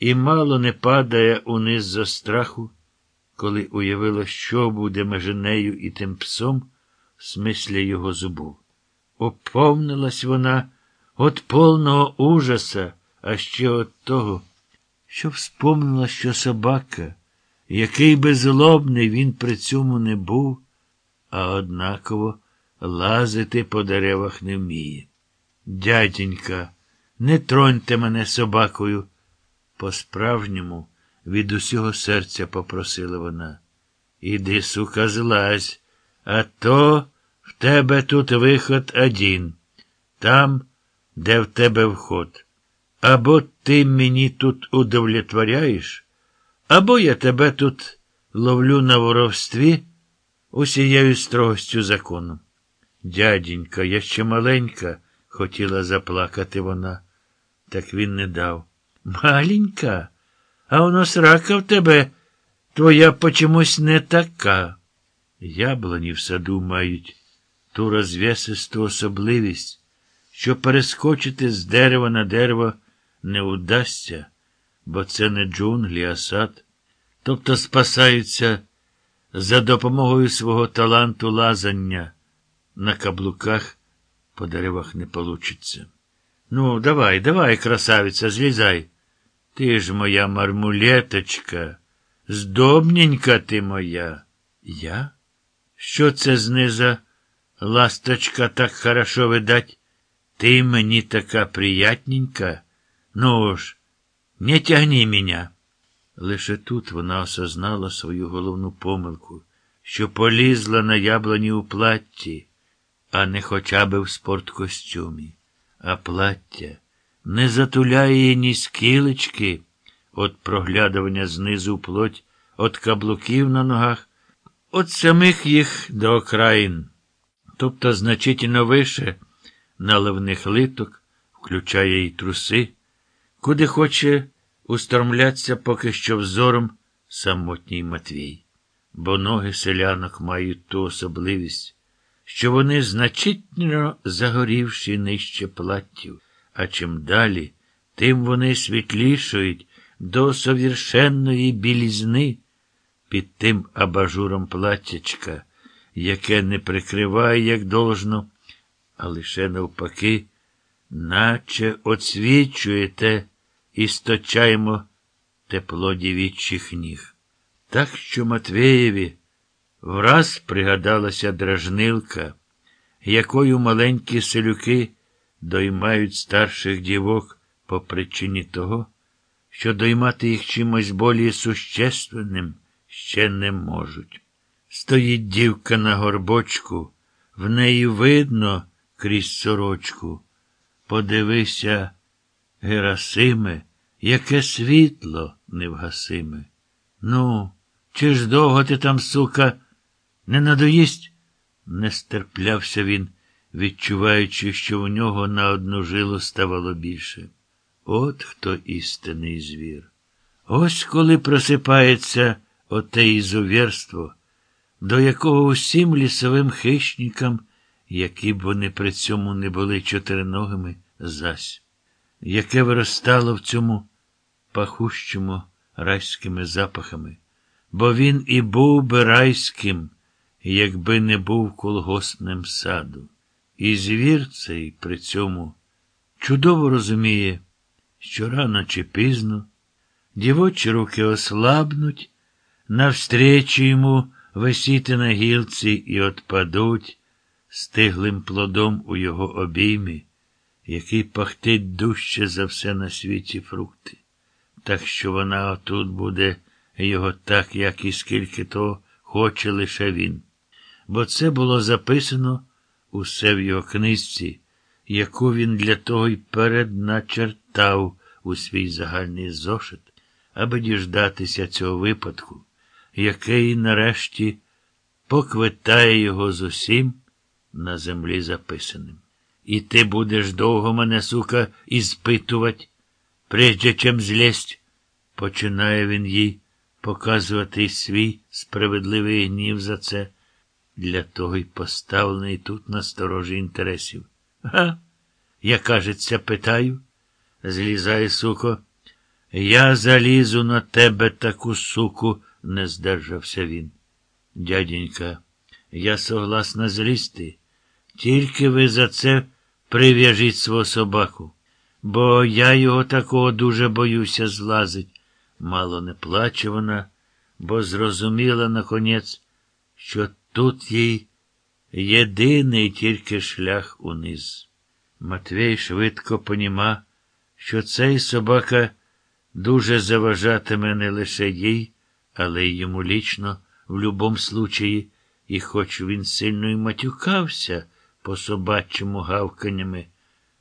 і мало не падає униз за страху, коли уявила, що буде межи нею і тим псом, в смислі його зубов. Оповнилась вона от повного ужаса, а ще от того, що вспомнила, що собака, який безлобний він при цьому не був, а однаково лазити по деревах не вміє. Дяденька, не троньте мене собакою. По-справжньому від усього серця попросила вона. Іди, сука, злазь, а то в тебе тут виход один, там, де в тебе вход. Або ти мені тут удовлетворяєш, або я тебе тут ловлю на воровстві усією строгостю закону. Дяденька, я ще маленька, хотіла заплакати вона, так він не дав. Маленька, а воно срака в тебе твоя почомусь не така. Яблоні в саду мають ту розв'ясисту особливість, що перескочити з дерева на дерево не удасться, бо це не джунглі, а сад. Тобто спасаються за допомогою свого таланту лазання. На каблуках по деревах не получиться. Ну, давай, давай, красавиця, злізай. Ти ж моя мармулеточка, здобненька ти моя. Я? Що це зниза, ласточка, так хорошо видать? Ти мені така приятненька? Ну ж, не тягни мене. Лише тут вона осознала свою головну помилку, що полізла на яблуні у платті, а не хоча би в спорткостюмі, а плаття не затуляє її ні скілечки від проглядування знизу плоть, від каблуків на ногах, від самих їх до окраїн, тобто значительно вище наливних литок, включає й труси, куди хоче устромляться поки що взором самотній Матвій. Бо ноги селянок мають ту особливість, що вони значительно загорівші нижче платтів, а чим далі, тим вони світлішають до совершенної білізни під тим абажуром платтячка, яке не прикриває, як должно, а лише навпаки, наче оцвічує те і сточаємо тепло дівічих ніг. Так що Матвеєві враз пригадалася дражнилка, якою маленькі селюки доймають старших дівок по причині того, що доймати їх чимось болі существенним ще не можуть. Стоїть дівка на горбочку, в неї видно крізь сорочку. Подивися, Герасиме, яке світло невгасиме. Ну, чи ж довго ти там, сука, не надоїсть? Не стерплявся він, відчуваючи, що у нього на одну жилу ставало більше. От хто істинний звір. Ось коли просипається оте ізувірство, до якого усім лісовим хищникам, які б вони при цьому не були чотириногими, зась, яке виростало в цьому пахущому райськими запахами, бо він і був би райським, якби не був колгоспним саду. І звір цей при цьому чудово розуміє, що рано чи пізно дівочі руки ослабнуть, навстречу йому висіти на гілці і отпадуть стиглим плодом у його обіймі, який пахтить дужче за все на світі фрукти. Так що вона отут буде його так, як і скільки то хоче лише він. Бо це було записано усе в його книжці, яку він для того й передначертав у свій загальний зошит, аби діждатися цього випадку, який нарешті поквитає його з усім на землі записаним. І ти будеш довго мене, сука, ізпитувати, прежде чим злезть, починає він їй показувати свій справедливий гнів за це, для того й поставлений тут на сторожі інтересів. Га? Я, кажеться, питаю, злізає, суко, Я залізу на тебе таку суку, не здержався він. Дяденька, я согласна злізти. Тільки ви за це прив'яжіть свого собаку, бо я його такого дуже боюся злазить. Мало не плаче вона, бо зрозуміла наконець, що тут їй єдиний тільки шлях униз. Матвій швидко поніма, що цей собака дуже заважатиме не лише їй, але й йому лічно, в любом случаї, і хоч він сильно й матюкався по собачому гавканнями,